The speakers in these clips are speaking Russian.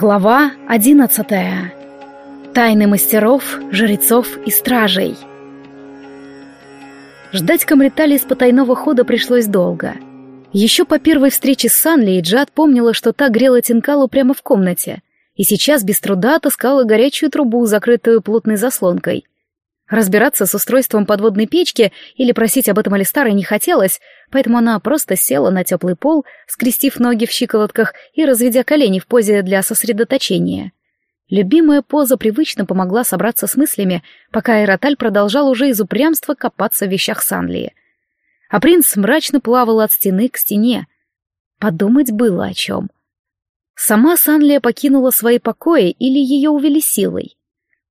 Глава одиннадцатая. Тайны мастеров, жрецов и стражей. Ждать Камритали из потайного хода пришлось долго. Еще по первой встрече с Санли Джад помнила, что та грела Тинкалу прямо в комнате, и сейчас без труда отыскала горячую трубу, закрытую плотной заслонкой — Разбираться с устройством подводной печки или просить об этом Алистара не хотелось, поэтому она просто села на теплый пол, скрестив ноги в щиколотках и разведя колени в позе для сосредоточения. Любимая поза привычно помогла собраться с мыслями, пока Эроталь продолжал уже из упрямства копаться в вещах Санлии. А принц мрачно плавал от стены к стене. Подумать было о чем. Сама Санлия покинула свои покои или ее увели силой.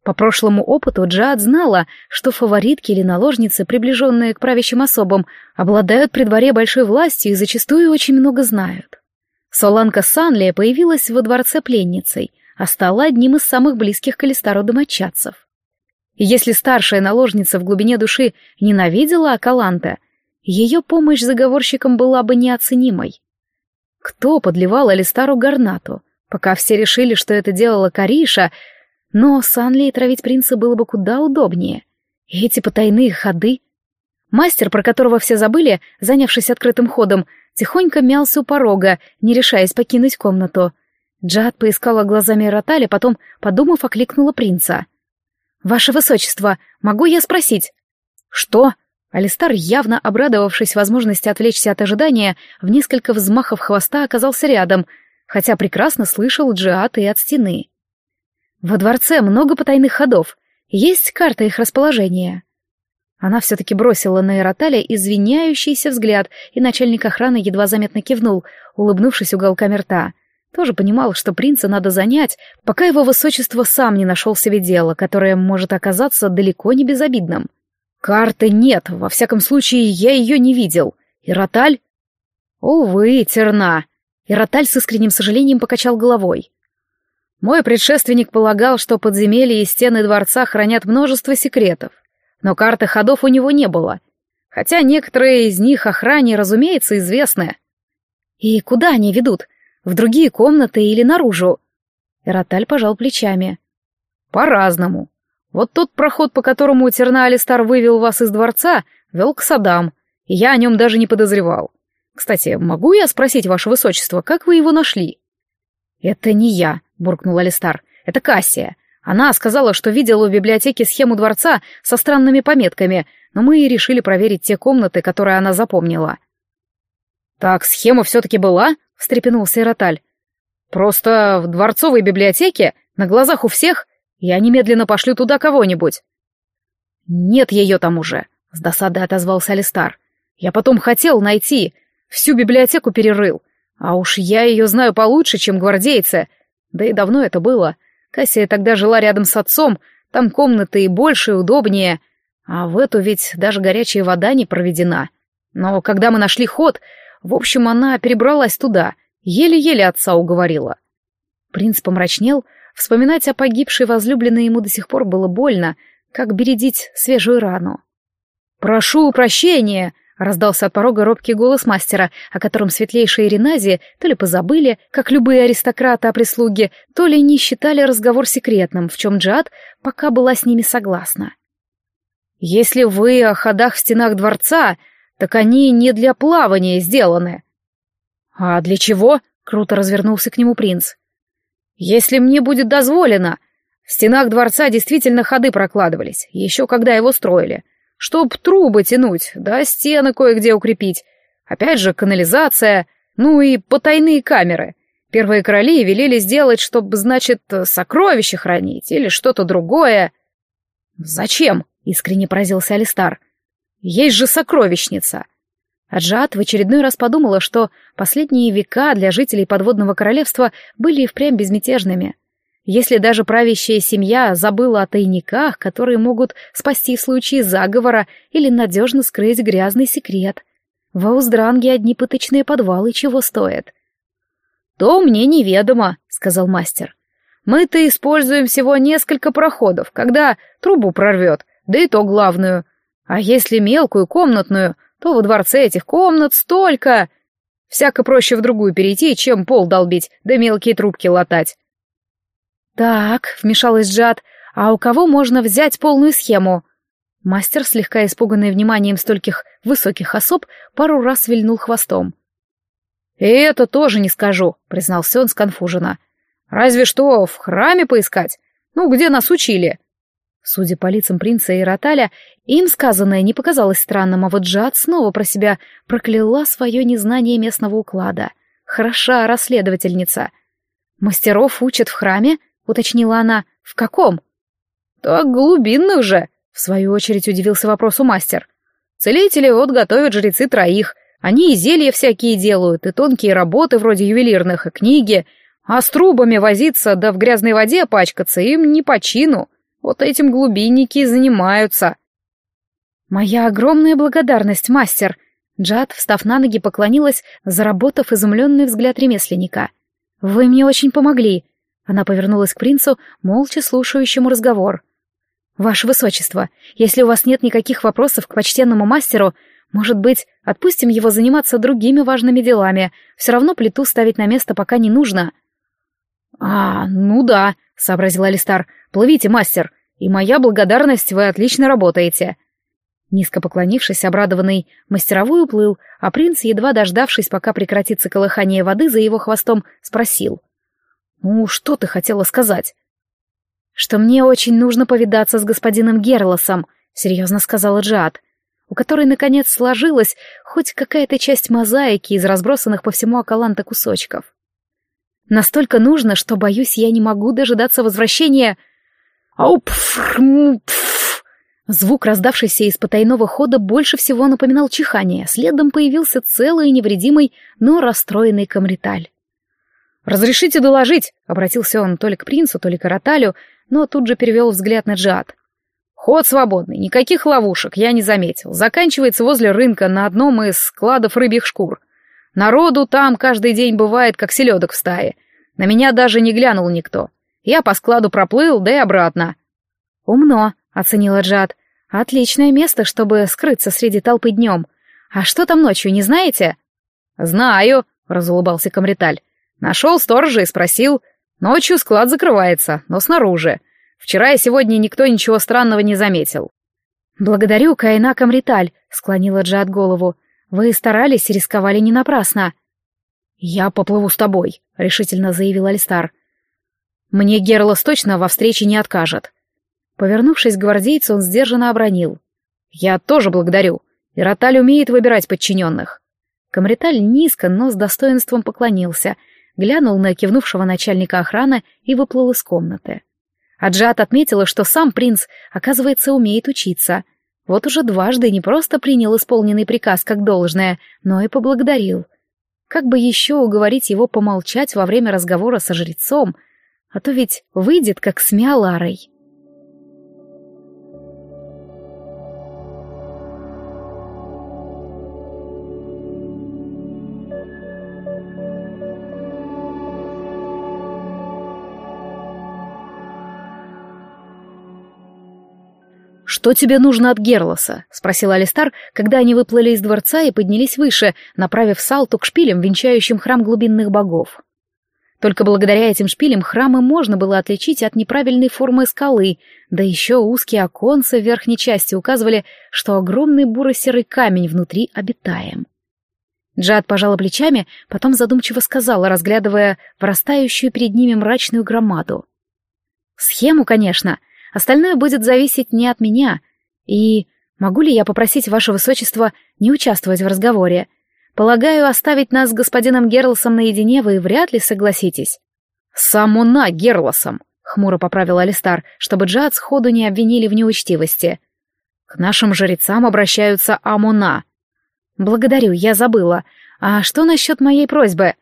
По прошлому опыту Джад знала, что фаворитки или наложницы, приближенные к правящим особам, обладают при дворе большой властью и зачастую очень много знают. Соланка Санлия появилась во дворце пленницей, а стала одним из самых близких к Алистару домочадцев. И если старшая наложница в глубине души ненавидела Акаланта, ее помощь заговорщикам была бы неоценимой. Кто подливал Алистару гарнату? Пока все решили, что это делала Кариша, но Санли травить принца было бы куда удобнее. И эти потайные ходы... Мастер, про которого все забыли, занявшись открытым ходом, тихонько мялся у порога, не решаясь покинуть комнату. Джад поискала глазами Роталя, потом, подумав, окликнула принца. «Ваше высочество, могу я спросить?» «Что?» Алистар, явно обрадовавшись возможности отвлечься от ожидания, в несколько взмахов хвоста оказался рядом, хотя прекрасно слышал Джиат и от стены. Во дворце много потайных ходов. Есть карта их расположения. Она все-таки бросила на Эроталя извиняющийся взгляд, и начальник охраны едва заметно кивнул, улыбнувшись уголками рта. Тоже понимал, что принца надо занять, пока его высочество сам не нашел себе дело, которое может оказаться далеко не безобидным. «Карты нет, во всяком случае, я ее не видел. Ироталь?» «Увы, терна». Ироталь с искренним сожалением покачал головой. Мой предшественник полагал, что подземелья и стены дворца хранят множество секретов, но карты ходов у него не было, хотя некоторые из них охране, разумеется, известны. И куда они ведут? В другие комнаты или наружу? Эроталь пожал плечами. По-разному. Вот тот проход, по которому Терна Алистар вывел вас из дворца, вел к садам, и я о нем даже не подозревал. Кстати, могу я спросить, ваше высочество, как вы его нашли? Это не я, — буркнул Алистар. «Это Кассия. Она сказала, что видела в библиотеке схему дворца со странными пометками, но мы и решили проверить те комнаты, которые она запомнила». «Так схема все-таки была?» — встрепенулся Ироталь. «Просто в дворцовой библиотеке, на глазах у всех, я немедленно пошлю туда кого-нибудь». «Нет ее там уже», — с досадой отозвался Алистар. «Я потом хотел найти, всю библиотеку перерыл, а уж я ее знаю получше, чем гвардейцы, да и давно это было. Кассия тогда жила рядом с отцом, там комнаты и больше, и удобнее. А в эту ведь даже горячая вода не проведена. Но когда мы нашли ход, в общем, она перебралась туда, еле-еле отца уговорила. Принц помрачнел, вспоминать о погибшей возлюбленной ему до сих пор было больно, как бередить свежую рану. «Прошу прощения!» Раздался от порога робкий голос мастера, о котором светлейшие Ренази то ли позабыли, как любые аристократы о прислуге, то ли не считали разговор секретным, в чем Джад пока была с ними согласна. «Если вы о ходах в стенах дворца, так они не для плавания сделаны». «А для чего?» — круто развернулся к нему принц. «Если мне будет дозволено. В стенах дворца действительно ходы прокладывались, еще когда его строили» чтоб трубы тянуть, да стены кое-где укрепить. Опять же, канализация, ну и потайные камеры. Первые короли велели сделать, чтобы, значит, сокровища хранить или что-то другое. «Зачем?» — искренне поразился Алистар. «Есть же сокровищница!» Аджат в очередной раз подумала, что последние века для жителей подводного королевства были и впрямь безмятежными — если даже правящая семья забыла о тайниках, которые могут спасти в случае заговора или надежно скрыть грязный секрет. В Ауздранге одни пыточные подвалы чего стоят. «То мне неведомо», — сказал мастер. «Мы-то используем всего несколько проходов, когда трубу прорвет, да и то главную. А если мелкую комнатную, то во дворце этих комнат столько. Всяко проще в другую перейти, чем пол долбить, да мелкие трубки латать. «Так», — вмешалась Джад, — «а у кого можно взять полную схему?» Мастер, слегка испуганный вниманием стольких высоких особ, пару раз вильнул хвостом. «И это тоже не скажу», — признался он сконфуженно. «Разве что в храме поискать. Ну, где нас учили?» Судя по лицам принца и Роталя, им сказанное не показалось странным, а вот Джад снова про себя прокляла свое незнание местного уклада. Хороша расследовательница. «Мастеров учат в храме?» — уточнила она. «В каком?» «Так глубинных же», — в свою очередь удивился вопросу мастер. «Целители вот готовят жрецы троих. Они и зелья всякие делают, и тонкие работы вроде ювелирных, и книги. А с трубами возиться, да в грязной воде пачкаться им не по чину. Вот этим глубинники и занимаются». «Моя огромная благодарность, мастер!» Джад, встав на ноги, поклонилась, заработав изумленный взгляд ремесленника. «Вы мне очень помогли. Она повернулась к принцу, молча слушающему разговор. «Ваше Высочество, если у вас нет никаких вопросов к почтенному мастеру, может быть, отпустим его заниматься другими важными делами. Все равно плиту ставить на место пока не нужно». «А, ну да», — сообразил Алистар. «Плывите, мастер, и моя благодарность, вы отлично работаете». Низко поклонившись, обрадованный, мастеровой уплыл, а принц, едва дождавшись, пока прекратится колыхание воды за его хвостом, спросил. «Ну, что ты хотела сказать?» «Что мне очень нужно повидаться с господином Герлосом», — серьезно сказала Джад, у которой, наконец, сложилась хоть какая-то часть мозаики из разбросанных по всему Акаланта кусочков. «Настолько нужно, что, боюсь, я не могу дожидаться возвращения...» «Аупф!» Звук, раздавшийся из потайного хода, больше всего напоминал чихание. Следом появился целый невредимый, но расстроенный камриталь. «Разрешите доложить?» — обратился он то ли к принцу, то ли к Роталю, но тут же перевел взгляд на Джад. «Ход свободный, никаких ловушек, я не заметил. Заканчивается возле рынка на одном из складов рыбьих шкур. Народу там каждый день бывает, как селедок в стае. На меня даже не глянул никто. Я по складу проплыл, да и обратно». «Умно», — оценила Джад. «Отличное место, чтобы скрыться среди толпы днем. А что там ночью, не знаете?» «Знаю», — разулыбался Камриталь. Нашел сторожа и спросил. Ночью склад закрывается, но снаружи. Вчера и сегодня никто ничего странного не заметил. «Благодарю, Каина Камриталь», — склонила Джад голову. «Вы старались и рисковали не напрасно». «Я поплыву с тобой», — решительно заявил Альстар. «Мне Герлос точно во встрече не откажет». Повернувшись к гвардейцу, он сдержанно обронил. «Я тоже благодарю. Ироталь умеет выбирать подчиненных». Камриталь низко, но с достоинством поклонился — глянул на кивнувшего начальника охраны и выплыл из комнаты. Аджат отметила, что сам принц, оказывается, умеет учиться. Вот уже дважды не просто принял исполненный приказ как должное, но и поблагодарил. Как бы еще уговорить его помолчать во время разговора со жрецом, а то ведь выйдет как с Миаларой. «Что тебе нужно от Герлоса?» — спросил Алистар, когда они выплыли из дворца и поднялись выше, направив салту к шпилям, венчающим храм глубинных богов. Только благодаря этим шпилям храмы можно было отличить от неправильной формы скалы, да еще узкие оконцы в верхней части указывали, что огромный буро-серый камень внутри обитаем. Джад пожала плечами, потом задумчиво сказала, разглядывая вырастающую перед ними мрачную громаду. «Схему, конечно, Остальное будет зависеть не от меня. И могу ли я попросить ваше высочество не участвовать в разговоре? Полагаю, оставить нас с господином Герлосом наедине вы вряд ли согласитесь. Самуна Герлосом, хмуро поправил Алистар, чтобы Джад сходу не обвинили в неучтивости. К нашим жрецам обращаются Амуна. Благодарю, я забыла. А что насчет моей просьбы?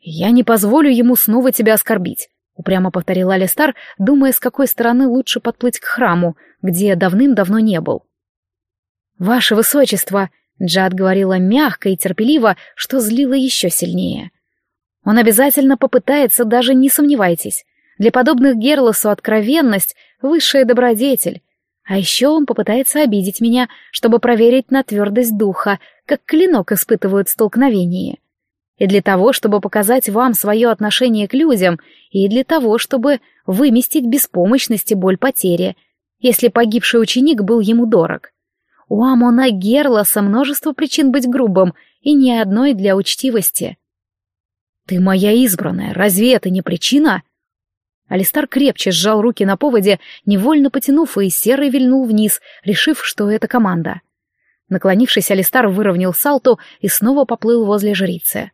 Я не позволю ему снова тебя оскорбить. — упрямо повторил Алистар, думая, с какой стороны лучше подплыть к храму, где давным-давно не был. «Ваше высочество!» — Джад говорила мягко и терпеливо, что злило еще сильнее. «Он обязательно попытается, даже не сомневайтесь. Для подобных Герлосу откровенность — высшая добродетель. А еще он попытается обидеть меня, чтобы проверить на твердость духа, как клинок испытывают столкновение. И для того, чтобы показать вам свое отношение к людям, и для того, чтобы выместить беспомощность и боль потери, если погибший ученик был ему дорог. У Амона Герласа множество причин быть грубым, и ни одной для учтивости. «Ты моя избранная, разве это не причина?» Алистар крепче сжал руки на поводе, невольно потянув, и серый вильнул вниз, решив, что это команда. Наклонившись, Алистар выровнял салту и снова поплыл возле жрицы.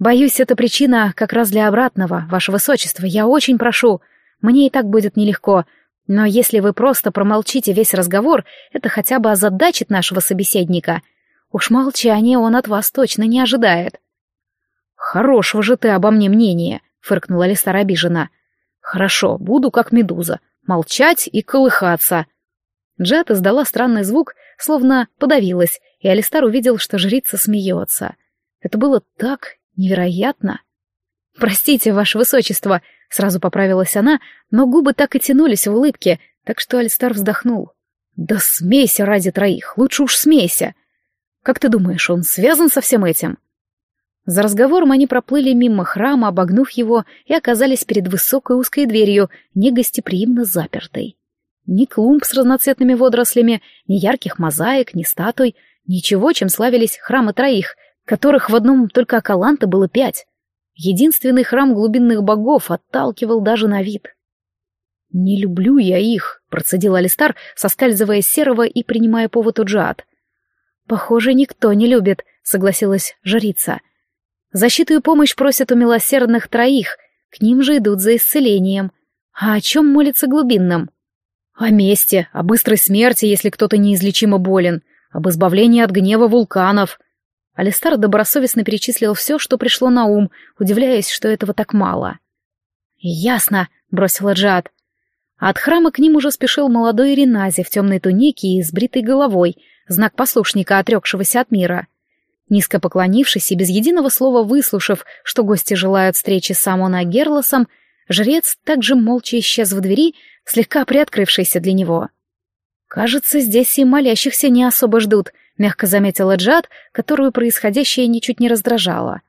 «Боюсь, это причина как раз для обратного, ваше высочество. Я очень прошу. Мне и так будет нелегко. Но если вы просто промолчите весь разговор, это хотя бы озадачит нашего собеседника. Уж молчание он от вас точно не ожидает». «Хорошего же ты обо мне мнения», — фыркнула Листар обиженно. «Хорошо, буду как медуза. Молчать и колыхаться». Джет издала странный звук, словно подавилась, и Алистар увидел, что жрица смеется. Это было так Невероятно. «Простите, ваше высочество», — сразу поправилась она, но губы так и тянулись в улыбке, так что Альстар вздохнул. «Да смейся ради троих, лучше уж смейся. Как ты думаешь, он связан со всем этим?» За разговором они проплыли мимо храма, обогнув его, и оказались перед высокой узкой дверью, негостеприимно запертой. Ни клумб с разноцветными водорослями, ни ярких мозаик, ни статуй, ничего, чем славились храмы троих — которых в одном только Акаланте было пять. Единственный храм глубинных богов отталкивал даже на вид. «Не люблю я их», — процедил Алистар, соскальзывая с серого и принимая повод у Джад. «Похоже, никто не любит», — согласилась жрица. «Защиту и помощь просят у милосердных троих, к ним же идут за исцелением. А о чем молится глубинным?» «О мести, о быстрой смерти, если кто-то неизлечимо болен, об избавлении от гнева вулканов», Алистар добросовестно перечислил все, что пришло на ум, удивляясь, что этого так мало. «Ясно», — бросила Джад. от храма к ним уже спешил молодой Ренази в темной тунике и с бритой головой, знак послушника, отрекшегося от мира. Низко поклонившись и без единого слова выслушав, что гости желают встречи с Амона Герлосом, жрец также молча исчез в двери, слегка приоткрывшейся для него. «Кажется, здесь и молящихся не особо ждут», мягко заметила Джад, которую происходящее ничуть не раздражало.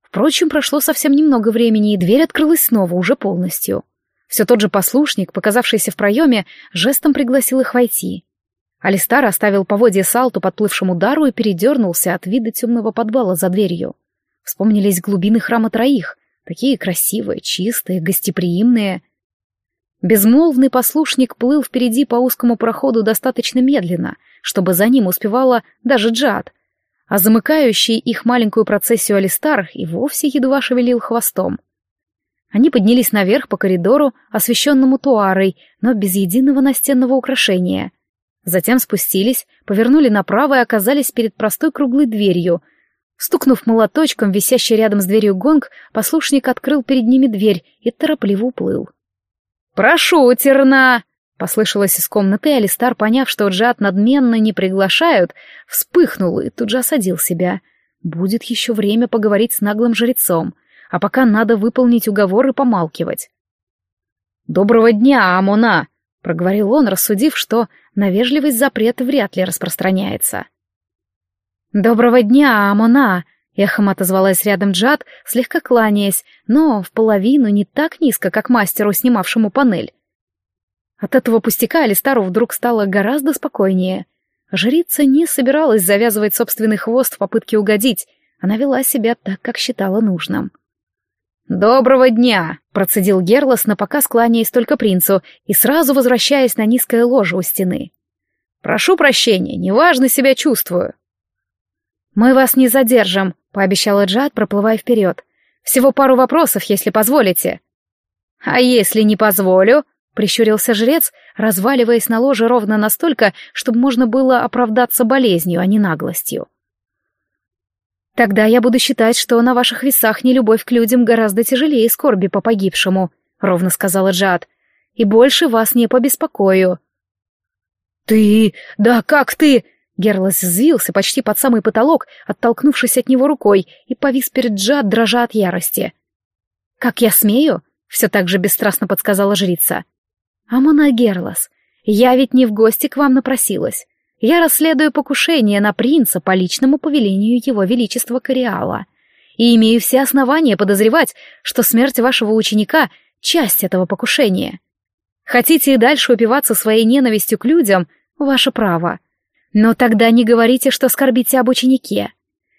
Впрочем, прошло совсем немного времени, и дверь открылась снова, уже полностью. Все тот же послушник, показавшийся в проеме, жестом пригласил их войти. Алистар оставил поводья Салту подплывшему дару и передернулся от вида темного подвала за дверью. Вспомнились глубины храма троих, такие красивые, чистые, гостеприимные. Безмолвный послушник плыл впереди по узкому проходу достаточно медленно, чтобы за ним успевала даже Джад, а замыкающий их маленькую процессию Алистар и вовсе едва шевелил хвостом. Они поднялись наверх по коридору, освещенному туарой, но без единого настенного украшения. Затем спустились, повернули направо и оказались перед простой круглой дверью. Стукнув молоточком, висящий рядом с дверью гонг, послушник открыл перед ними дверь и торопливо уплыл. «Прошу, терна!» — послышалось из комнаты, и Алистар, поняв, что Джад надменно не приглашают, вспыхнул и тут же осадил себя. Будет еще время поговорить с наглым жрецом, а пока надо выполнить уговор и помалкивать. «Доброго дня, Амона!» — проговорил он, рассудив, что на вежливость запрет вряд ли распространяется. «Доброго дня, Амона!» Эхом отозвалась рядом Джад, слегка кланяясь, но в половину не так низко, как мастеру, снимавшему панель. От этого пустяка Алистару вдруг стало гораздо спокойнее. Жрица не собиралась завязывать собственный хвост в попытке угодить, она вела себя так, как считала нужным. «Доброго дня!» — процедил Герлос, напоказ кланяясь только принцу и сразу возвращаясь на низкое ложе у стены. «Прошу прощения, неважно себя чувствую». «Мы вас не задержим», — пообещала Джад, проплывая вперед. «Всего пару вопросов, если позволите». «А если не позволю?» — прищурился жрец, разваливаясь на ложе ровно настолько, чтобы можно было оправдаться болезнью, а не наглостью. «Тогда я буду считать, что на ваших весах нелюбовь к людям гораздо тяжелее скорби по погибшему», — ровно сказала Джад. «И больше вас не побеспокою». «Ты... Да как ты...» Герлос взвился почти под самый потолок, оттолкнувшись от него рукой, и повис перед Джад, дрожа от ярости. «Как я смею?» — все так же бесстрастно подсказала жрица. «Амона Герлос, я ведь не в гости к вам напросилась. Я расследую покушение на принца по личному повелению его величества Кориала. и имею все основания подозревать, что смерть вашего ученика — часть этого покушения. Хотите и дальше упиваться своей ненавистью к людям — ваше право. Но тогда не говорите, что скорбите об ученике.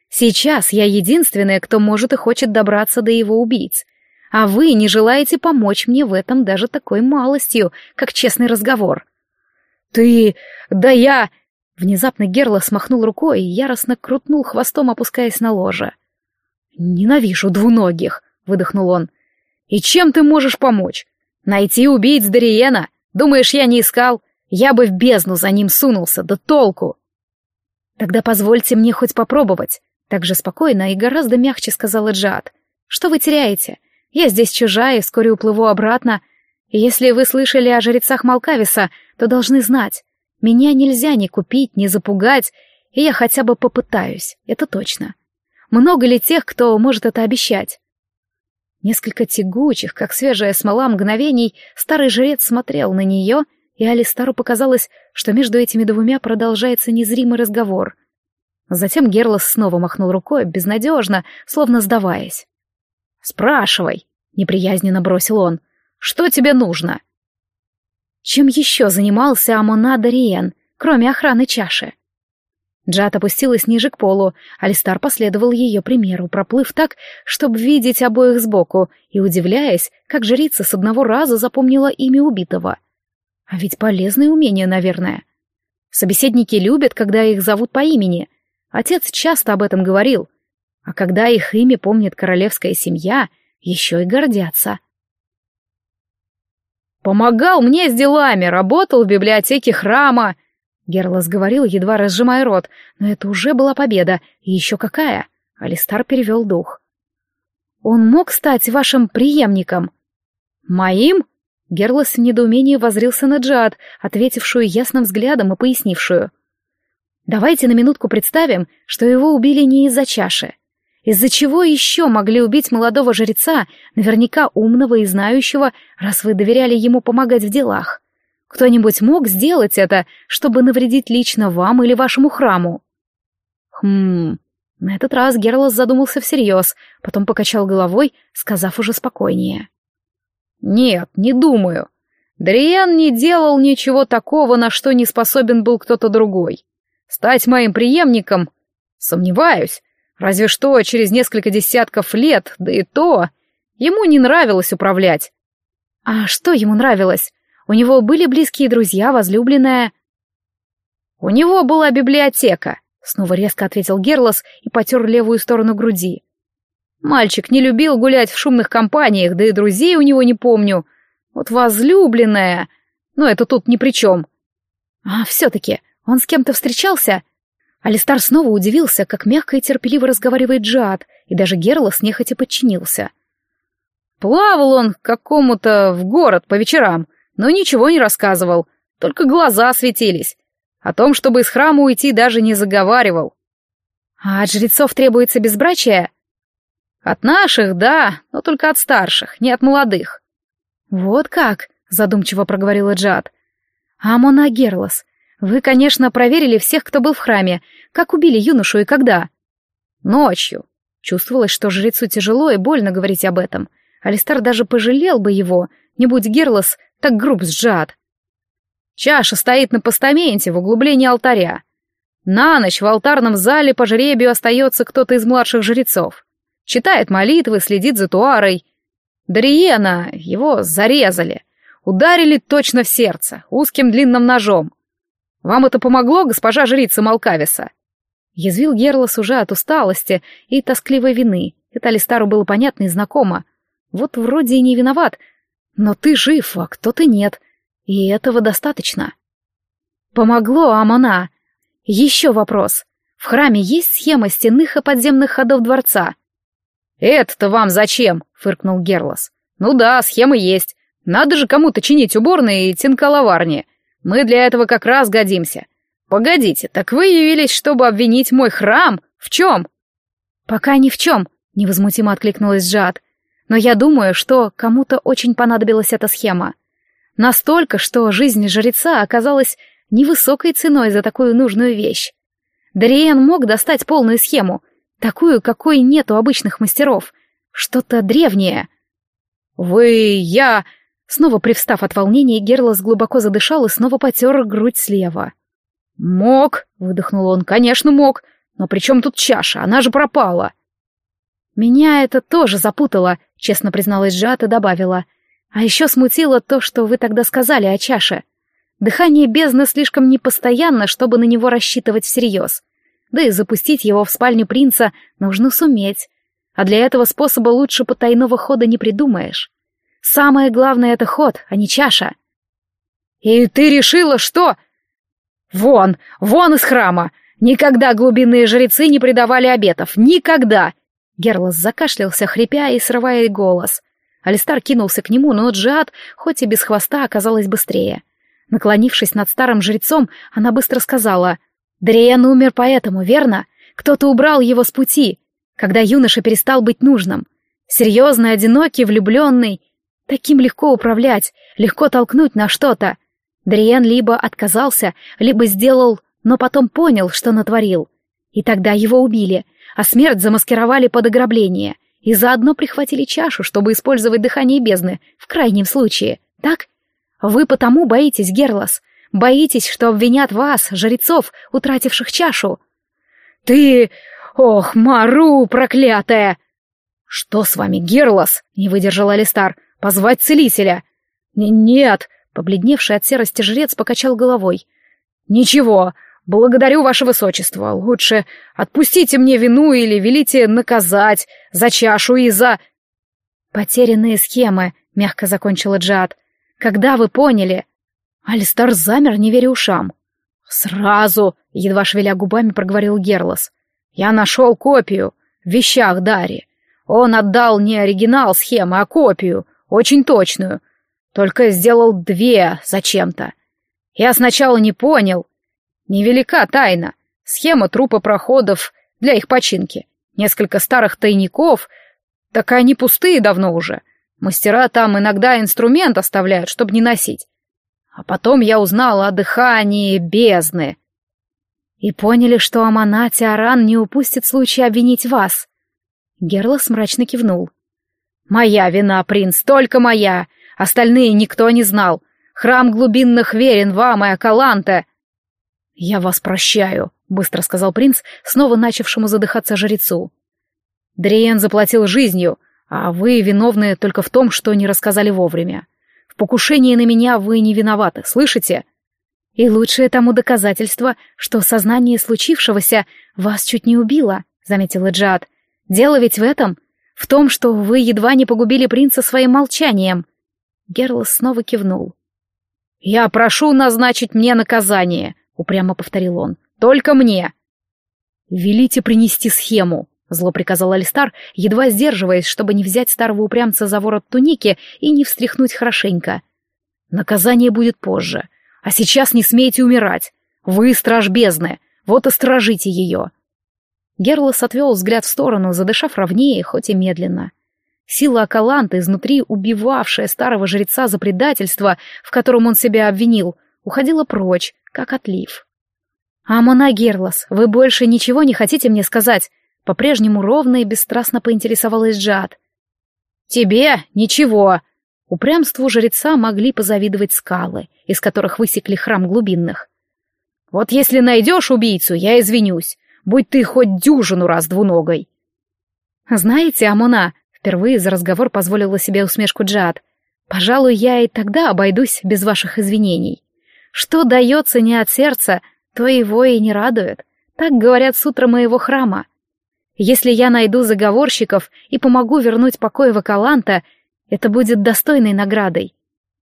Сейчас я единственная, кто может и хочет добраться до его убийц. А вы не желаете помочь мне в этом даже такой малостью, как честный разговор. Ты... да я... Внезапно Герла смахнул рукой и яростно крутнул хвостом, опускаясь на ложе. «Ненавижу двуногих», — выдохнул он. «И чем ты можешь помочь? Найти убийц Дариена? Думаешь, я не искал? Я бы в бездну за ним сунулся, да толку!» «Тогда позвольте мне хоть попробовать», — так же спокойно и гораздо мягче сказала Джад. «Что вы теряете? Я здесь чужая и вскоре уплыву обратно. Если вы слышали о жрецах Малкависа, то должны знать, меня нельзя ни купить, ни запугать, и я хотя бы попытаюсь, это точно. Много ли тех, кто может это обещать? Несколько тягучих, как свежая смола мгновений, старый жрец смотрел на нее, и Алистару показалось, что между этими двумя продолжается незримый разговор. Затем Герлос снова махнул рукой, безнадежно, словно сдаваясь. «Спрашивай», — неприязненно бросил он, — «что тебе нужно?» Чем еще занимался Амона Дариен, кроме охраны чаши? Джат опустилась ниже к полу, Алистар последовал ее примеру, проплыв так, чтобы видеть обоих сбоку, и удивляясь, как жрица с одного раза запомнила имя убитого. А ведь полезное умение, наверное. Собеседники любят, когда их зовут по имени. Отец часто об этом говорил. А когда их имя помнит королевская семья, еще и гордятся. «Помогал мне с делами, работал в библиотеке храма!» Герлос говорил, едва разжимая рот, но это уже была победа, и еще какая! Алистар перевел дух. «Он мог стать вашим преемником?» «Моим?» Герлос в недоумении возрился на Джад, ответившую ясным взглядом и пояснившую. «Давайте на минутку представим, что его убили не из-за чаши. Из-за чего еще могли убить молодого жреца, наверняка умного и знающего, раз вы доверяли ему помогать в делах? Кто-нибудь мог сделать это, чтобы навредить лично вам или вашему храму? Хм... На этот раз Герлос задумался всерьез, потом покачал головой, сказав уже спокойнее. «Нет, не думаю. Дриен не делал ничего такого, на что не способен был кто-то другой. Стать моим преемником? Сомневаюсь. Разве что через несколько десятков лет, да и то, ему не нравилось управлять. А что ему нравилось? У него были близкие друзья, возлюбленная. У него была библиотека, снова резко ответил Герлос и потер левую сторону груди. Мальчик не любил гулять в шумных компаниях, да и друзей у него не помню. Вот возлюбленная... Но это тут ни при чем. А все-таки он с кем-то встречался? Алистар снова удивился, как мягко и терпеливо разговаривает Джад, и даже Герлос нехотя подчинился. Плавал он какому-то в город по вечерам, но ничего не рассказывал, только глаза светились. О том, чтобы из храма уйти, даже не заговаривал. А от жрецов требуется безбрачие? От наших, да, но только от старших, не от молодых. Вот как, задумчиво проговорила Джад. А Мона Герлос, вы, конечно, проверили всех, кто был в храме. Как убили юношу и когда? Ночью. Чувствовалось, что жрецу тяжело и больно говорить об этом. Алистар даже пожалел бы его, не будь Герлос так груб сжат. Чаша стоит на постаменте в углублении алтаря. На ночь в алтарном зале по жребию остается кто-то из младших жрецов. Читает молитвы, следит за туарой. Дариена, его зарезали. Ударили точно в сердце, узким длинным ножом. Вам это помогло, госпожа жрица Малкависа?» Язвил Герлос уже от усталости и тоскливой вины. Это Алистару было понятно и знакомо. Вот вроде и не виноват, но ты жив, а кто-то нет. И этого достаточно. Помогло Амона. Еще вопрос. В храме есть схема стенных и подземных ходов дворца? «Это-то вам зачем?» — фыркнул Герлос. «Ну да, схема есть. Надо же кому-то чинить уборные и тинколоварни. Мы для этого как раз годимся. Погодите, так вы явились, чтобы обвинить мой храм? В чем? Пока ни в чем, невозмутимо откликнулась Джад. Но я думаю, что кому-то очень понадобилась эта схема. Настолько, что жизнь жреца оказалась невысокой ценой за такую нужную вещь. Дариен мог достать полную схему, такую, какой нет у обычных мастеров. Что-то древнее. «Вы... я...» Снова привстав от волнения, Герлос глубоко задышал и снова потер грудь слева. «Мог», — выдохнул он, — «конечно мог. Но при чем тут чаша? Она же пропала». «Меня это тоже запутало», — честно призналась Джат и добавила. «А еще смутило то, что вы тогда сказали о чаше. Дыхание бездны слишком непостоянно, чтобы на него рассчитывать всерьез. Да и запустить его в спальню принца нужно суметь. А для этого способа лучше потайного хода не придумаешь. Самое главное — это ход, а не чаша». «И ты решила, что...» «Вон, вон из храма! Никогда глубинные жрецы не предавали обетов! Никогда!» Герлос закашлялся, хрипя и срывая голос. Алистар кинулся к нему, но Джиад, хоть и без хвоста, оказалась быстрее. Наклонившись над старым жрецом, она быстро сказала, «Дриен умер поэтому, верно? Кто-то убрал его с пути, когда юноша перестал быть нужным. Серьезный, одинокий, влюбленный. Таким легко управлять, легко толкнуть на что-то. Дриен либо отказался, либо сделал, но потом понял, что натворил. И тогда его убили, а смерть замаскировали под ограбление и заодно прихватили чашу, чтобы использовать дыхание бездны, в крайнем случае, так? Вы потому боитесь, Герлос, боитесь, что обвинят вас, жрецов, утративших чашу. Ты... Ох, Мару, проклятая! Что с вами, Герлос? Не выдержал Алистар. Позвать целителя? Нет, побледневший от серости жрец покачал головой. Ничего, «Благодарю, ваше высочество. Лучше отпустите мне вину или велите наказать за чашу и за...» «Потерянные схемы», — мягко закончила Джад. «Когда вы поняли?» Алистар замер, не веря ушам. «Сразу», — едва шевеля губами проговорил Герлос. «Я нашел копию в вещах Дари. Он отдал не оригинал схемы, а копию, очень точную. Только сделал две зачем-то. Я сначала не понял, Невелика тайна. Схема трупа проходов для их починки. Несколько старых тайников. Так они пустые давно уже. Мастера там иногда инструмент оставляют, чтобы не носить. А потом я узнала о дыхании бездны. И поняли, что Амана Тиаран не упустит случая обвинить вас. Герлос мрачно кивнул. «Моя вина, принц, только моя. Остальные никто не знал. Храм глубинных верен вам и Акаланте. «Я вас прощаю», — быстро сказал принц, снова начавшему задыхаться жрецу. «Дриен заплатил жизнью, а вы виновны только в том, что не рассказали вовремя. В покушении на меня вы не виноваты, слышите?» «И лучшее тому доказательство, что сознание случившегося вас чуть не убило», — заметила Джад. «Дело ведь в этом, в том, что вы едва не погубили принца своим молчанием». Герлос снова кивнул. «Я прошу назначить мне наказание», — упрямо повторил он. «Только мне!» «Велите принести схему», — зло приказал Алистар, едва сдерживаясь, чтобы не взять старого упрямца за ворот туники и не встряхнуть хорошенько. «Наказание будет позже. А сейчас не смейте умирать. Вы страж бездны, вот и стражите ее». Герлос отвел взгляд в сторону, задышав ровнее, хоть и медленно. Сила Акаланта, изнутри убивавшая старого жреца за предательство, в котором он себя обвинил, уходила прочь, как отлив. «Амона Герлос, вы больше ничего не хотите мне сказать?» По-прежнему ровно и бесстрастно поинтересовалась Джад. «Тебе ничего!» Упрямству жреца могли позавидовать скалы, из которых высекли храм глубинных. «Вот если найдешь убийцу, я извинюсь, будь ты хоть дюжину раз двуногой!» «Знаете, Амона, впервые за разговор позволила себе усмешку Джад, пожалуй, я и тогда обойдусь без ваших извинений. Что дается не от сердца, то его и не радует. Так говорят с утра моего храма. Если я найду заговорщиков и помогу вернуть покой Вакаланта, это будет достойной наградой.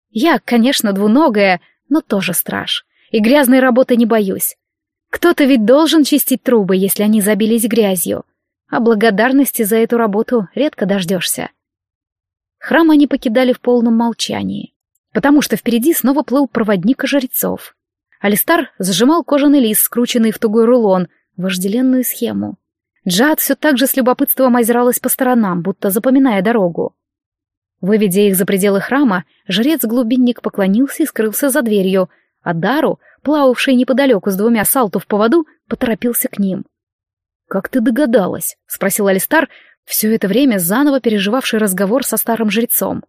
Я, конечно, двуногая, но тоже страж. И грязной работы не боюсь. Кто-то ведь должен чистить трубы, если они забились грязью. А благодарности за эту работу редко дождешься. Храм они покидали в полном молчании потому что впереди снова плыл проводник жрецов. Алистар зажимал кожаный лист, скрученный в тугой рулон, вожделенную схему. Джад все так же с любопытством озиралась по сторонам, будто запоминая дорогу. Выведя их за пределы храма, жрец-глубинник поклонился и скрылся за дверью, а Дару, плававший неподалеку с двумя салту в поводу, поторопился к ним. «Как ты догадалась?» — спросил Алистар, все это время заново переживавший разговор со старым жрецом.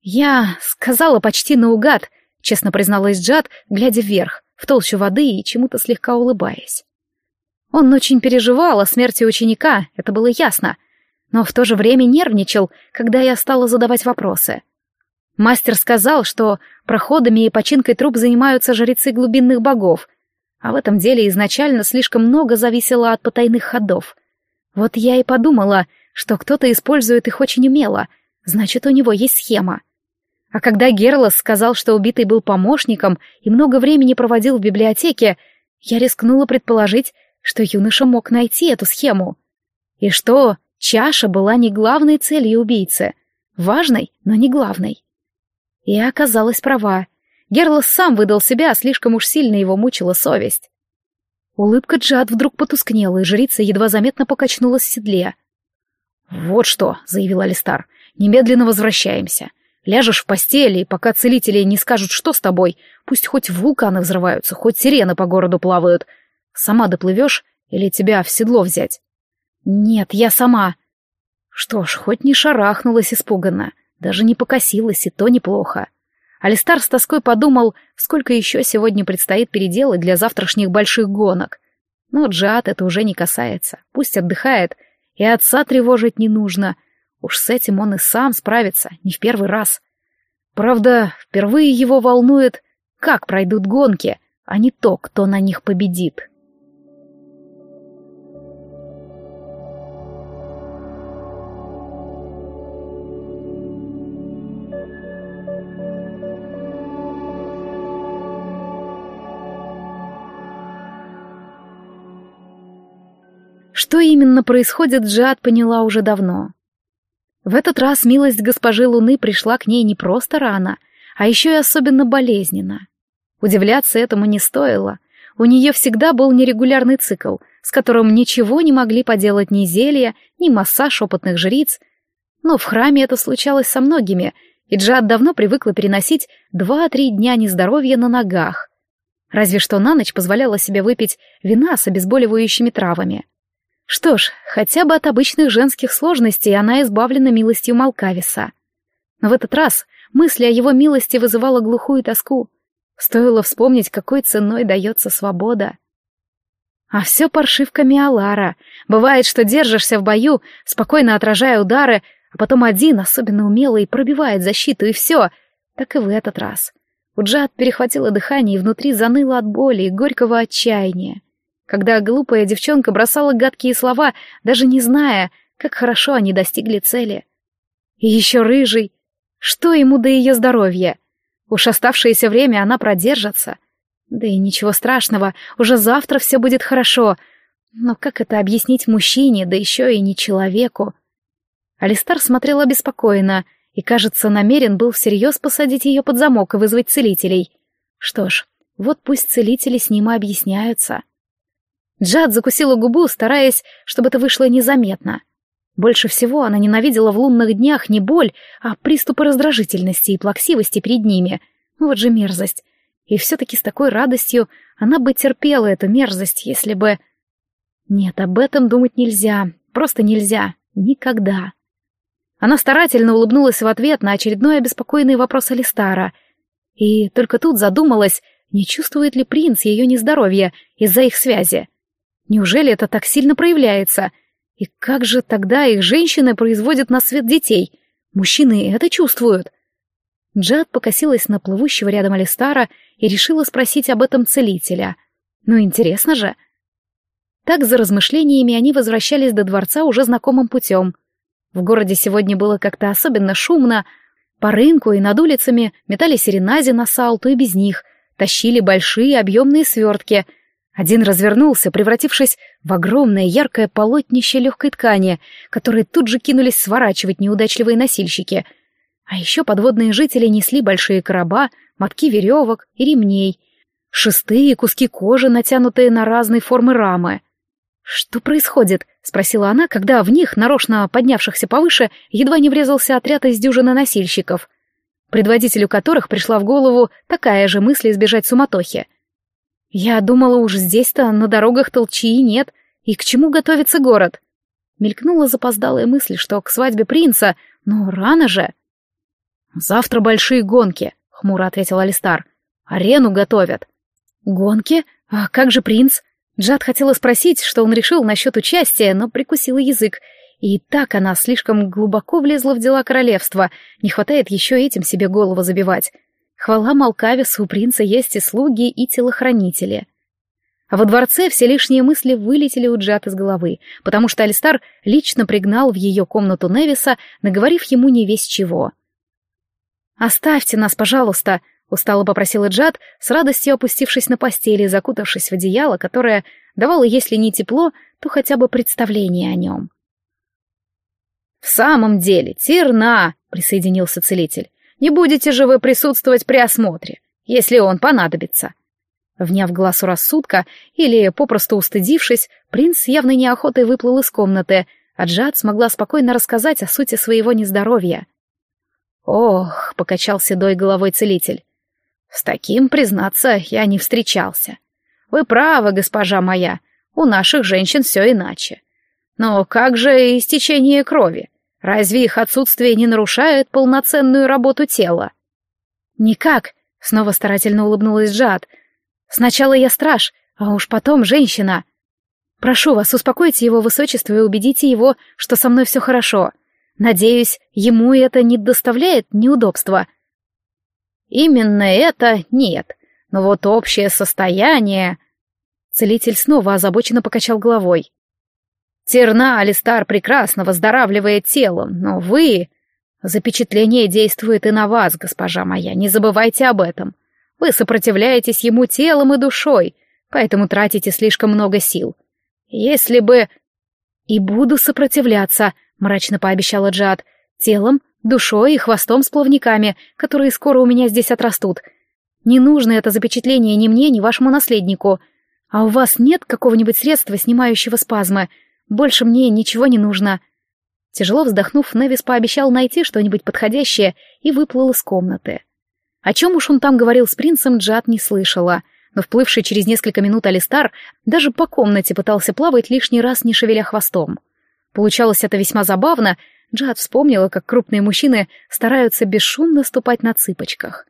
«Я сказала почти наугад», — честно призналась Джад, глядя вверх, в толщу воды и чему-то слегка улыбаясь. Он очень переживал о смерти ученика, это было ясно, но в то же время нервничал, когда я стала задавать вопросы. Мастер сказал, что проходами и починкой труп занимаются жрецы глубинных богов, а в этом деле изначально слишком много зависело от потайных ходов. Вот я и подумала, что кто-то использует их очень умело, значит, у него есть схема. А когда Герлос сказал, что убитый был помощником и много времени проводил в библиотеке, я рискнула предположить, что юноша мог найти эту схему. И что чаша была не главной целью убийцы, важной, но не главной. И оказалась права. Герлос сам выдал себя, слишком уж сильно его мучила совесть. Улыбка Джад вдруг потускнела, и жрица едва заметно покачнулась в седле. «Вот что», — заявил Алистар, — «немедленно возвращаемся. Ляжешь в постели, и пока целители не скажут, что с тобой, пусть хоть вулканы взрываются, хоть сирены по городу плавают. Сама доплывешь или тебя в седло взять?» «Нет, я сама». Что ж, хоть не шарахнулась испуганно, даже не покосилась, и то неплохо. Алистар с тоской подумал, сколько еще сегодня предстоит переделать для завтрашних больших гонок. Но Джиат это уже не касается, пусть отдыхает, и отца тревожить не нужно. Уж с этим он и сам справится, не в первый раз. Правда, впервые его волнует, как пройдут гонки, а не то, кто на них победит. Что именно происходит, Джад поняла уже давно. В этот раз милость госпожи Луны пришла к ней не просто рано, а еще и особенно болезненно. Удивляться этому не стоило. У нее всегда был нерегулярный цикл, с которым ничего не могли поделать ни зелья, ни массаж опытных жриц. Но в храме это случалось со многими, и Джад давно привыкла переносить два-три дня нездоровья на ногах. Разве что на ночь позволяла себе выпить вина с обезболивающими травами. Что ж, хотя бы от обычных женских сложностей она избавлена милостью Малкависа. Но в этот раз мысль о его милости вызывала глухую тоску. Стоило вспомнить, какой ценой дается свобода. А все паршивками Алара. Бывает, что держишься в бою, спокойно отражая удары, а потом один, особенно умелый, пробивает защиту, и все. Так и в этот раз. У Джад перехватило дыхание и внутри заныло от боли и горького отчаяния когда глупая девчонка бросала гадкие слова, даже не зная, как хорошо они достигли цели. И еще рыжий. Что ему до ее здоровья? Уж оставшееся время она продержится. Да и ничего страшного, уже завтра все будет хорошо. Но как это объяснить мужчине, да еще и не человеку? Алистар смотрел обеспокоенно и, кажется, намерен был всерьез посадить ее под замок и вызвать целителей. Что ж, вот пусть целители с ним и объясняются. Джад закусила губу, стараясь, чтобы это вышло незаметно. Больше всего она ненавидела в лунных днях не боль, а приступы раздражительности и плаксивости перед ними. Вот же мерзость. И все-таки с такой радостью она бы терпела эту мерзость, если бы... Нет, об этом думать нельзя. Просто нельзя. Никогда. Она старательно улыбнулась в ответ на очередной обеспокоенный вопрос Алистара. И только тут задумалась, не чувствует ли принц ее нездоровья из-за их связи. Неужели это так сильно проявляется? И как же тогда их женщины производят на свет детей? Мужчины это чувствуют. Джад покосилась на плывущего рядом Алистара и решила спросить об этом целителя. Ну, интересно же. Так за размышлениями они возвращались до дворца уже знакомым путем. В городе сегодня было как-то особенно шумно. По рынку и над улицами метали серенази на салту и без них, тащили большие объемные свертки — один развернулся, превратившись в огромное яркое полотнище легкой ткани, которые тут же кинулись сворачивать неудачливые носильщики. А еще подводные жители несли большие короба, мотки веревок и ремней, шесты и куски кожи, натянутые на разные формы рамы. «Что происходит?» — спросила она, когда в них, нарочно поднявшихся повыше, едва не врезался отряд из дюжины носильщиков, предводителю которых пришла в голову такая же мысль избежать суматохи — «Я думала, уж здесь-то на дорогах толчии нет», И к чему готовится город? Мелькнула запоздалая мысль, что к свадьбе принца, но рано же. «Завтра большие гонки», — хмуро ответил Алистар. «Арену готовят». «Гонки? А как же принц?» Джад хотела спросить, что он решил насчет участия, но прикусила язык. И так она слишком глубоко влезла в дела королевства, не хватает еще этим себе голову забивать. Хвала Малкавису, у принца есть и слуги, и телохранители. А во дворце все лишние мысли вылетели у Джад из головы, потому что Алистар лично пригнал в ее комнату Невиса, наговорив ему не весь чего. «Оставьте нас, пожалуйста», — устало попросила Джад, с радостью опустившись на постели и закутавшись в одеяло, которое давало, если не тепло, то хотя бы представление о нем. «В самом деле, Тирна!» — присоединился целитель. «Не будете же вы присутствовать при осмотре, если он понадобится. Вняв глазу рассудка или попросту устыдившись, принц с явной неохотой выплыл из комнаты, а Джад смогла спокойно рассказать о сути своего нездоровья. «Ох», — покачал седой головой целитель, — «с таким, признаться, я не встречался. Вы правы, госпожа моя, у наших женщин все иначе. Но как же истечение крови? Разве их отсутствие не нарушает полноценную работу тела?» «Никак», — снова старательно улыбнулась Джад, — Сначала я страж, а уж потом женщина. Прошу вас, успокойте его высочество и убедите его, что со мной все хорошо. Надеюсь, ему это не доставляет неудобства. Именно это нет. Но вот общее состояние... Целитель снова озабоченно покачал головой. Терна Алистар прекрасно выздоравливает телом, но вы... Запечатление действует и на вас, госпожа моя, не забывайте об этом. Вы сопротивляетесь ему телом и душой, поэтому тратите слишком много сил. Если бы... И буду сопротивляться, мрачно пообещала Джад, телом, душой и хвостом с плавниками, которые скоро у меня здесь отрастут. Не нужно это запечатление ни мне, ни вашему наследнику. А у вас нет какого-нибудь средства, снимающего спазмы? Больше мне ничего не нужно. Тяжело вздохнув, Невис пообещал найти что-нибудь подходящее и выплыл из комнаты. О чем уж он там говорил с принцем, Джад не слышала, но вплывший через несколько минут Алистар даже по комнате пытался плавать лишний раз, не шевеля хвостом. Получалось это весьма забавно, Джад вспомнила, как крупные мужчины стараются бесшумно ступать на цыпочках.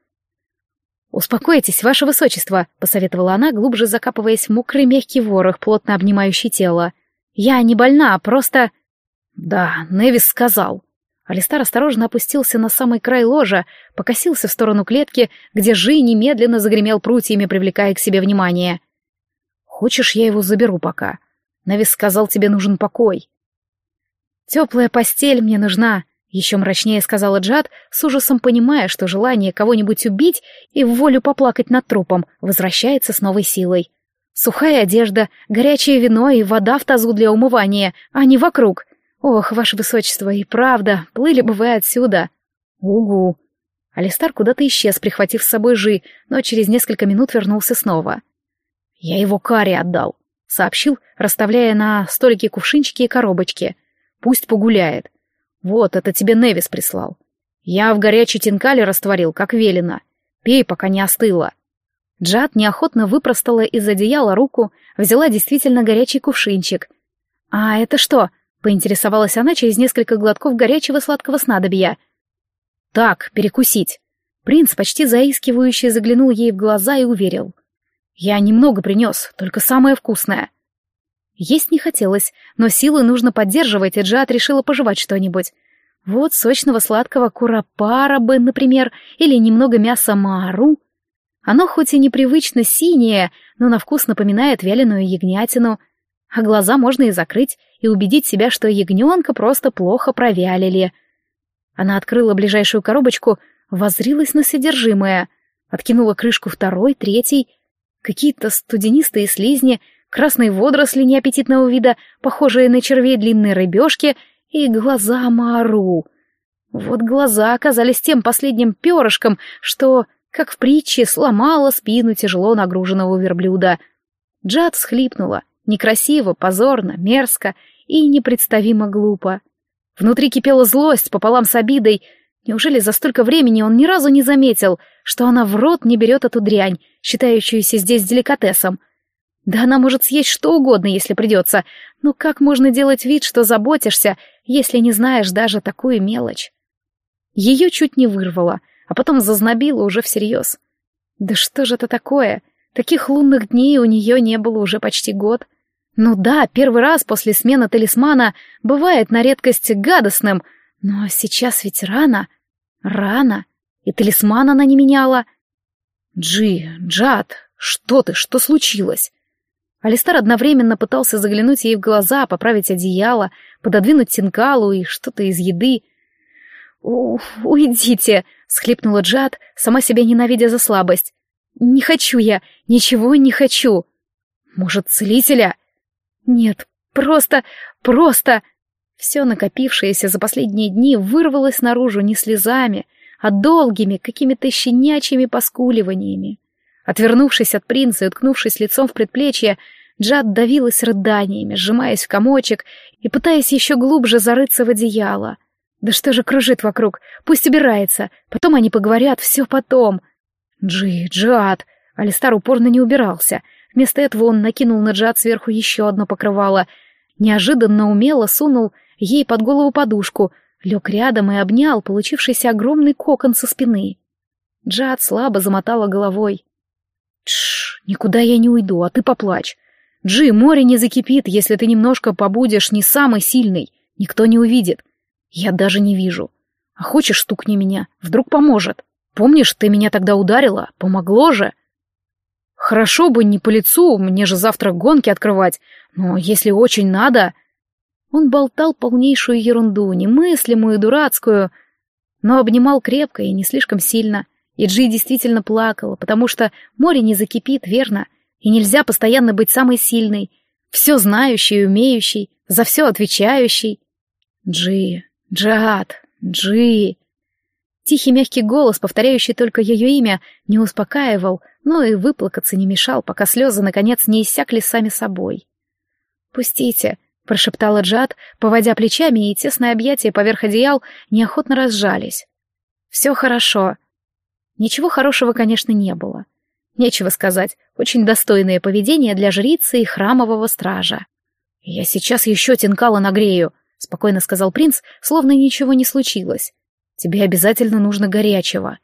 «Успокойтесь, ваше высочество», — посоветовала она, глубже закапываясь в мокрый мягкий ворох, плотно обнимающий тело. «Я не больна, просто...» «Да, Невис сказал», Алистар осторожно опустился на самый край ложа, покосился в сторону клетки, где Жи немедленно загремел прутьями, привлекая к себе внимание. «Хочешь, я его заберу пока? Навис сказал, тебе нужен покой». «Теплая постель мне нужна», — еще мрачнее сказала Джад, с ужасом понимая, что желание кого-нибудь убить и в волю поплакать над трупом возвращается с новой силой. Сухая одежда, горячее вино и вода в тазу для умывания, а не вокруг — «Ох, ваше высочество, и правда, плыли бы вы отсюда!» «Угу!» Алистар куда-то исчез, прихватив с собой Жи, но через несколько минут вернулся снова. «Я его Каре отдал», — сообщил, расставляя на столике кувшинчики и коробочки. «Пусть погуляет. Вот, это тебе Невис прислал. Я в горячей тинкале растворил, как велено. Пей, пока не остыло». Джад неохотно выпростала из одеяла руку, взяла действительно горячий кувшинчик. «А это что?» Поинтересовалась она через несколько глотков горячего сладкого снадобья. «Так, перекусить». Принц почти заискивающе заглянул ей в глаза и уверил. «Я немного принес, только самое вкусное». Есть не хотелось, но силы нужно поддерживать, и Джад решила пожевать что-нибудь. Вот сочного сладкого куропара бы, например, или немного мяса мару. Оно хоть и непривычно синее, но на вкус напоминает вяленую ягнятину — а глаза можно и закрыть, и убедить себя, что ягненка просто плохо провялили. Она открыла ближайшую коробочку, воззрилась на содержимое, откинула крышку второй, третий, какие-то студенистые слизни, красные водоросли неаппетитного вида, похожие на червей длинной рыбешки, и глаза Мару. Вот глаза оказались тем последним перышком, что, как в притче, сломало спину тяжело нагруженного верблюда. Джад схлипнула — Некрасиво, позорно, мерзко и непредставимо глупо. Внутри кипела злость пополам с обидой. Неужели за столько времени он ни разу не заметил, что она в рот не берет эту дрянь, считающуюся здесь деликатесом? Да она может съесть что угодно, если придется. Но как можно делать вид, что заботишься, если не знаешь даже такую мелочь? Ее чуть не вырвало, а потом зазнобило уже всерьез. Да что же это такое? Таких лунных дней у нее не было уже почти год. Ну да, первый раз после смены талисмана бывает на редкость гадостным, но сейчас ведь рано. Рано. И талисман она не меняла. Джи, Джад, что ты, что случилось? Алистар одновременно пытался заглянуть ей в глаза, поправить одеяло, пододвинуть тинкалу и что-то из еды. «У «Уйдите!» — схлипнула Джад, сама себя ненавидя за слабость. «Не хочу я, ничего не хочу!» «Может, целителя?» «Нет, просто, просто...» Все накопившееся за последние дни вырвалось наружу не слезами, а долгими, какими-то щенячьими поскуливаниями. Отвернувшись от принца и уткнувшись лицом в предплечье, Джад давилась рыданиями, сжимаясь в комочек и пытаясь еще глубже зарыться в одеяло. Да что же кружит вокруг? Пусть убирается. Потом они поговорят, все потом. Джи, Джад. Алистар упорно не убирался. Вместо этого он накинул на Джад сверху еще одно покрывало. Неожиданно умело сунул ей под голову подушку, лег рядом и обнял получившийся огромный кокон со спины. Джад слабо замотала головой. Тш, никуда я не уйду, а ты поплачь. Джи, море не закипит, если ты немножко побудешь не самый сильный. Никто не увидит. Я даже не вижу. А хочешь, стукни меня, вдруг поможет. Помнишь, ты меня тогда ударила? Помогло же? Хорошо бы не по лицу, мне же завтра гонки открывать, но если очень надо... Он болтал полнейшую ерунду, немыслимую, дурацкую, но обнимал крепко и не слишком сильно. И Джи действительно плакала, потому что море не закипит, верно? И нельзя постоянно быть самой сильной, все знающей и умеющей, за все отвечающей. Джи, Джад, Джи. Тихий мягкий голос, повторяющий только ее имя, не успокаивал, но и выплакаться не мешал, пока слезы, наконец, не иссякли сами собой. «Пустите», — прошептала Джад, поводя плечами, и тесные объятия поверх одеял неохотно разжались. «Все хорошо». Ничего хорошего, конечно, не было. Нечего сказать, очень достойное поведение для жрицы и храмового стража. «Я сейчас еще тинкала нагрею», — спокойно сказал принц, словно ничего не случилось. «Тебе обязательно нужно горячего».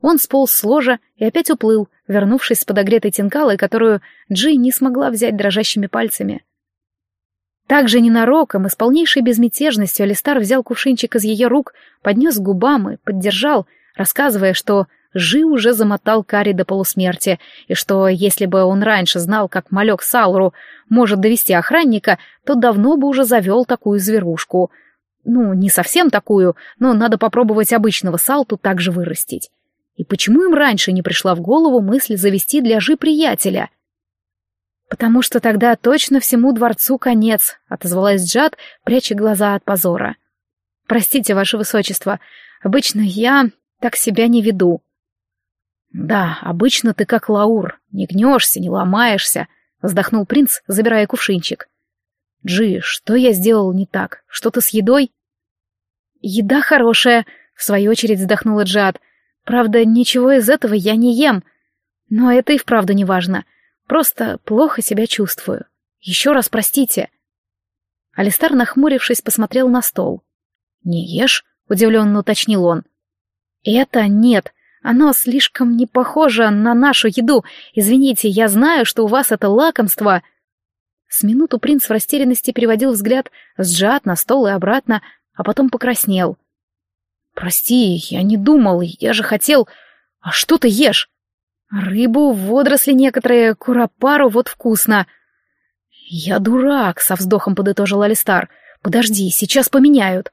Он сполз с ложа и опять уплыл, вернувшись с подогретой тинкалой, которую Джи не смогла взять дрожащими пальцами. Также ненароком и с полнейшей безмятежностью Алистар взял кувшинчик из ее рук, поднес к губам и поддержал, рассказывая, что Жи уже замотал Кари до полусмерти, и что, если бы он раньше знал, как малек Салру может довести охранника, то давно бы уже завел такую зверушку. Ну, не совсем такую, но надо попробовать обычного Салту также вырастить. И почему им раньше не пришла в голову мысль завести для Жи приятеля? «Потому что тогда точно всему дворцу конец», — отозвалась Джад, пряча глаза от позора. «Простите, ваше высочество, обычно я так себя не веду». «Да, обычно ты как Лаур, не гнешься, не ломаешься», — вздохнул принц, забирая кувшинчик. «Джи, что я сделал не так? Что-то с едой?» «Еда хорошая», — в свою очередь вздохнула Джад. «Правда, ничего из этого я не ем. Но это и вправду не важно. Просто плохо себя чувствую. Еще раз простите». Алистар, нахмурившись, посмотрел на стол. «Не ешь?» — удивленно уточнил он. «Это нет. Оно слишком не похоже на нашу еду. Извините, я знаю, что у вас это лакомство. С минуту принц в растерянности переводил взгляд с Джад на стол и обратно, а потом покраснел. «Прости, я не думал, я же хотел... А что ты ешь?» «Рыбу, водоросли некоторые, куропару, вот вкусно». «Я дурак», — со вздохом подытожил Алистар. «Подожди, сейчас поменяют».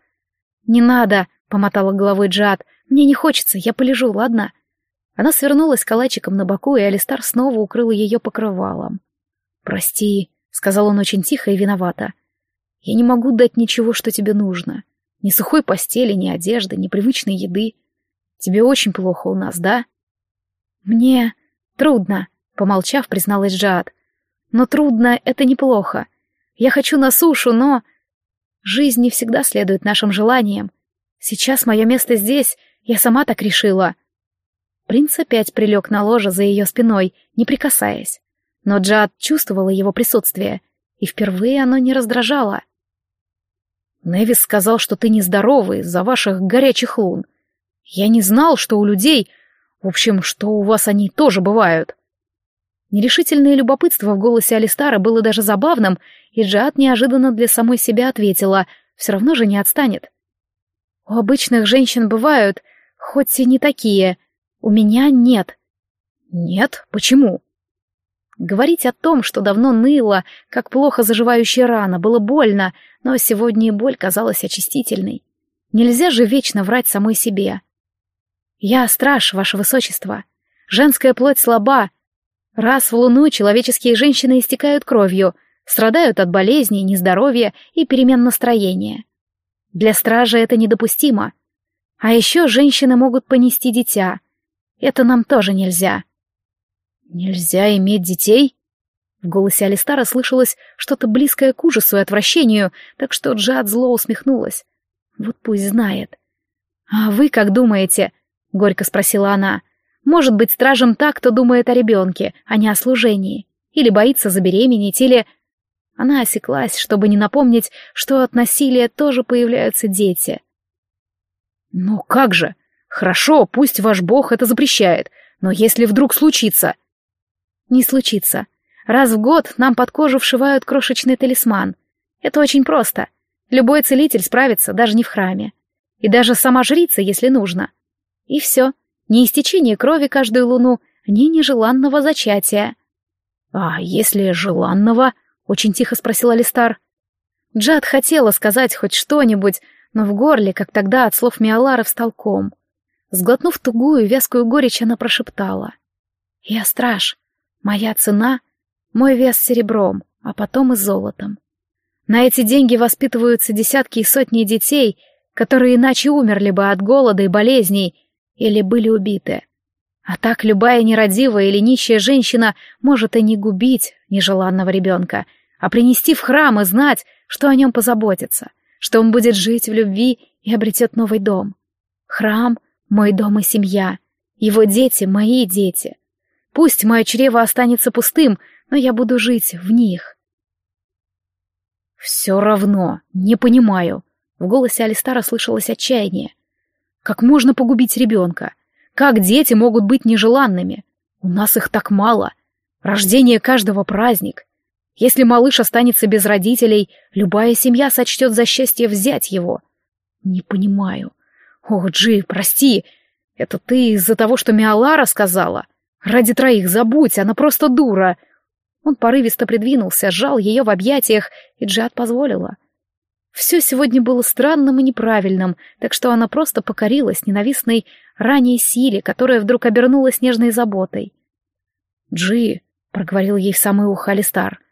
«Не надо», — помотала головой Джад. Мне не хочется, я полежу, ладно?» Она свернулась калачиком на боку, и Алистар снова укрыл ее покрывалом. «Прости», — сказал он очень тихо и виновато. «Я не могу дать ничего, что тебе нужно. Ни сухой постели, ни одежды, ни привычной еды. Тебе очень плохо у нас, да?» «Мне трудно», — помолчав, призналась Джад. «Но трудно — это неплохо. Я хочу на сушу, но...» «Жизнь не всегда следует нашим желаниям. Сейчас мое место здесь, я сама так решила. Принц опять прилег на ложе за ее спиной, не прикасаясь. но Джад чувствовала его присутствие, и впервые оно не раздражало. «Невис сказал, что ты нездоровый из-за ваших горячих лун. Я не знал, что у людей... В общем, что у вас они тоже бывают». Нерешительное любопытство в голосе Алистара было даже забавным, и Джад неожиданно для самой себя ответила, все равно же не отстанет. «У обычных женщин бывают, хоть и не такие. У меня нет». «Нет? Почему?» Говорить о том, что давно ныло, как плохо заживающая рана, было больно, но сегодня и боль казалась очистительной. Нельзя же вечно врать самой себе. Я страж, ваше высочество. Женская плоть слаба. Раз в луну человеческие женщины истекают кровью, страдают от болезней, нездоровья и перемен настроения. Для стража это недопустимо. А еще женщины могут понести дитя. Это нам тоже нельзя. «Нельзя иметь детей?» В голосе Алистара слышалось что-то близкое к ужасу и отвращению, так что Джад зло усмехнулась. «Вот пусть знает». «А вы как думаете?» — горько спросила она. «Может быть, стражем так, кто думает о ребенке, а не о служении. Или боится забеременеть, или...» Она осеклась, чтобы не напомнить, что от насилия тоже появляются дети. «Ну как же? Хорошо, пусть ваш бог это запрещает, но если вдруг случится...» Не случится. Раз в год нам под кожу вшивают крошечный талисман. Это очень просто. Любой целитель справится, даже не в храме. И даже сама жрица, если нужно. И все. Ни истечение крови каждую луну, ни нежеланного зачатия. «А если желанного?» — очень тихо спросил Алистар. Джад хотела сказать хоть что-нибудь, но в горле, как тогда от слов Миолара, встал ком. Сглотнув тугую, вязкую горечь, она прошептала. «Я страж. Моя цена — мой вес серебром, а потом и золотом. На эти деньги воспитываются десятки и сотни детей, которые иначе умерли бы от голода и болезней или были убиты. А так любая нерадивая или нищая женщина может и не губить нежеланного ребенка, а принести в храм и знать, что о нем позаботятся, что он будет жить в любви и обретет новый дом. Храм — мой дом и семья, его дети — мои дети. Пусть мое чрево останется пустым, но я буду жить в них. Все равно, не понимаю. В голосе Алистара слышалось отчаяние. Как можно погубить ребенка? Как дети могут быть нежеланными? У нас их так мало. Рождение каждого праздник. Если малыш останется без родителей, любая семья сочтет за счастье взять его. Не понимаю. Ох, Джи, прости. Это ты из-за того, что Миалара сказала? Ради троих забудь, она просто дура. Он порывисто придвинулся, сжал ее в объятиях, и Джад позволила. Все сегодня было странным и неправильным, так что она просто покорилась ненавистной ранней силе, которая вдруг обернулась нежной заботой. «Джи», — проговорил ей в самое ухо Алистар, —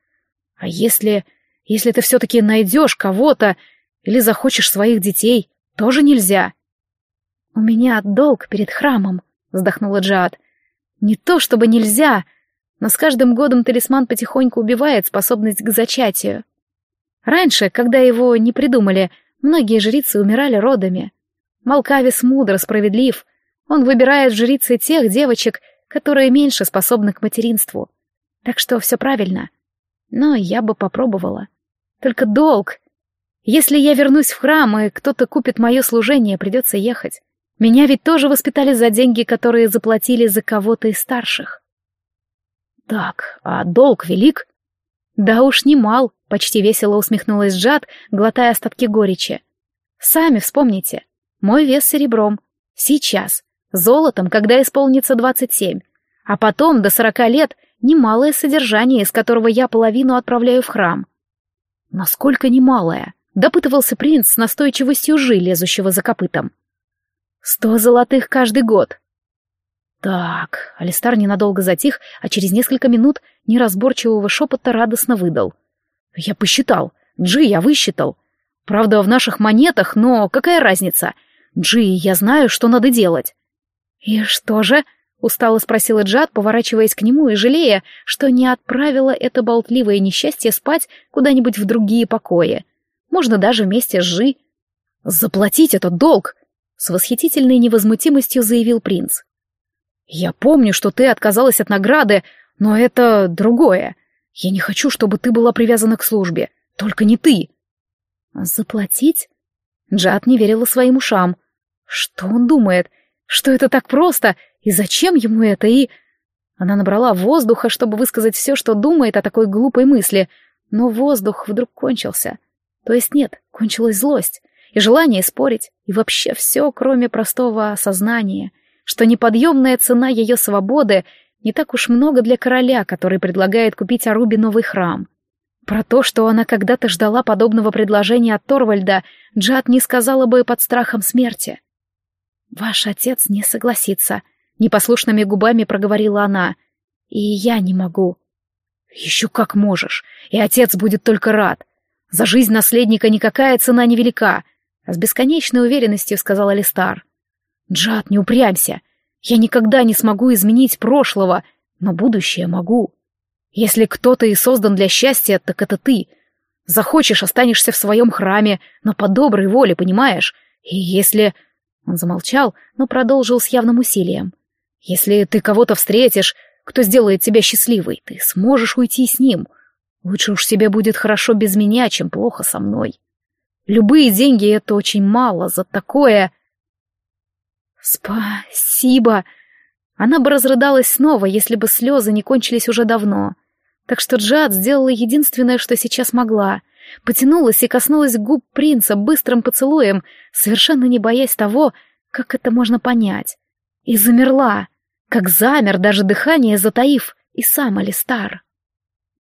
«а если... если ты все-таки найдешь кого-то или захочешь своих детей, тоже нельзя?» «У меня долг перед храмом», — вздохнула Джад. Не то чтобы нельзя, но с каждым годом талисман потихоньку убивает способность к зачатию. Раньше, когда его не придумали, многие жрицы умирали родами. Малкавис мудро, справедлив. Он выбирает жрицы тех девочек, которые меньше способны к материнству. Так что все правильно. Но я бы попробовала. Только долг. Если я вернусь в храм, и кто-то купит мое служение, придется ехать. Меня ведь тоже воспитали за деньги, которые заплатили за кого-то из старших. Так, а долг велик? Да уж немал, почти весело усмехнулась Джад, глотая остатки горечи. Сами вспомните. Мой вес серебром. Сейчас. Золотом, когда исполнится двадцать семь. А потом, до сорока лет, немалое содержание, из которого я половину отправляю в храм. Насколько немалое? Допытывался принц с настойчивостью жи, лезущего за копытом. Сто золотых каждый год. Так, Алистар ненадолго затих, а через несколько минут неразборчивого шепота радостно выдал. Я посчитал. Джи, я высчитал. Правда, в наших монетах, но какая разница? Джи, я знаю, что надо делать. И что же? Устало спросила Джад, поворачиваясь к нему и жалея, что не отправила это болтливое несчастье спать куда-нибудь в другие покои. Можно даже вместе с Жи. Заплатить этот долг! С восхитительной невозмутимостью заявил принц. «Я помню, что ты отказалась от награды, Но это другое. Я не хочу, чтобы ты была привязана к службе. Только не ты. Заплатить? Джад не верила своим ушам. Что он думает? Что это так просто? И зачем ему это? И... Она набрала воздуха, чтобы высказать все, что думает о такой глупой мысли, но воздух вдруг кончился. То есть нет, кончилась злость и желание спорить, и вообще все, кроме простого осознания, что неподъемная цена ее свободы не так уж много для короля, который предлагает купить Арубе новый храм. Про то, что она когда-то ждала подобного предложения от Торвальда, Джад не сказала бы под страхом смерти. «Ваш отец не согласится», — непослушными губами проговорила она. «И я не могу». «Еще как можешь, и отец будет только рад. За жизнь наследника никакая цена не велика», — с бесконечной уверенностью сказал Алистар. «Джад, не упрямься. Я никогда не смогу изменить прошлого, но будущее могу. Если кто-то и создан для счастья, так это ты. Захочешь, останешься в своем храме, но по доброй воле, понимаешь? И если...» Он замолчал, но продолжил с явным усилием. «Если ты кого-то встретишь, кто сделает тебя счастливой, ты сможешь уйти с ним. Лучше уж тебе будет хорошо без меня, чем плохо со мной. Любые деньги — это очень мало за такое...» «Спасибо!» Она бы разрыдалась снова, если бы слезы не кончились уже давно. Так что Джад сделала единственное, что сейчас могла. Потянулась и коснулась губ принца быстрым поцелуем, совершенно не боясь того, как это можно понять. И замерла, как замер, даже дыхание затаив, и сам Алистар.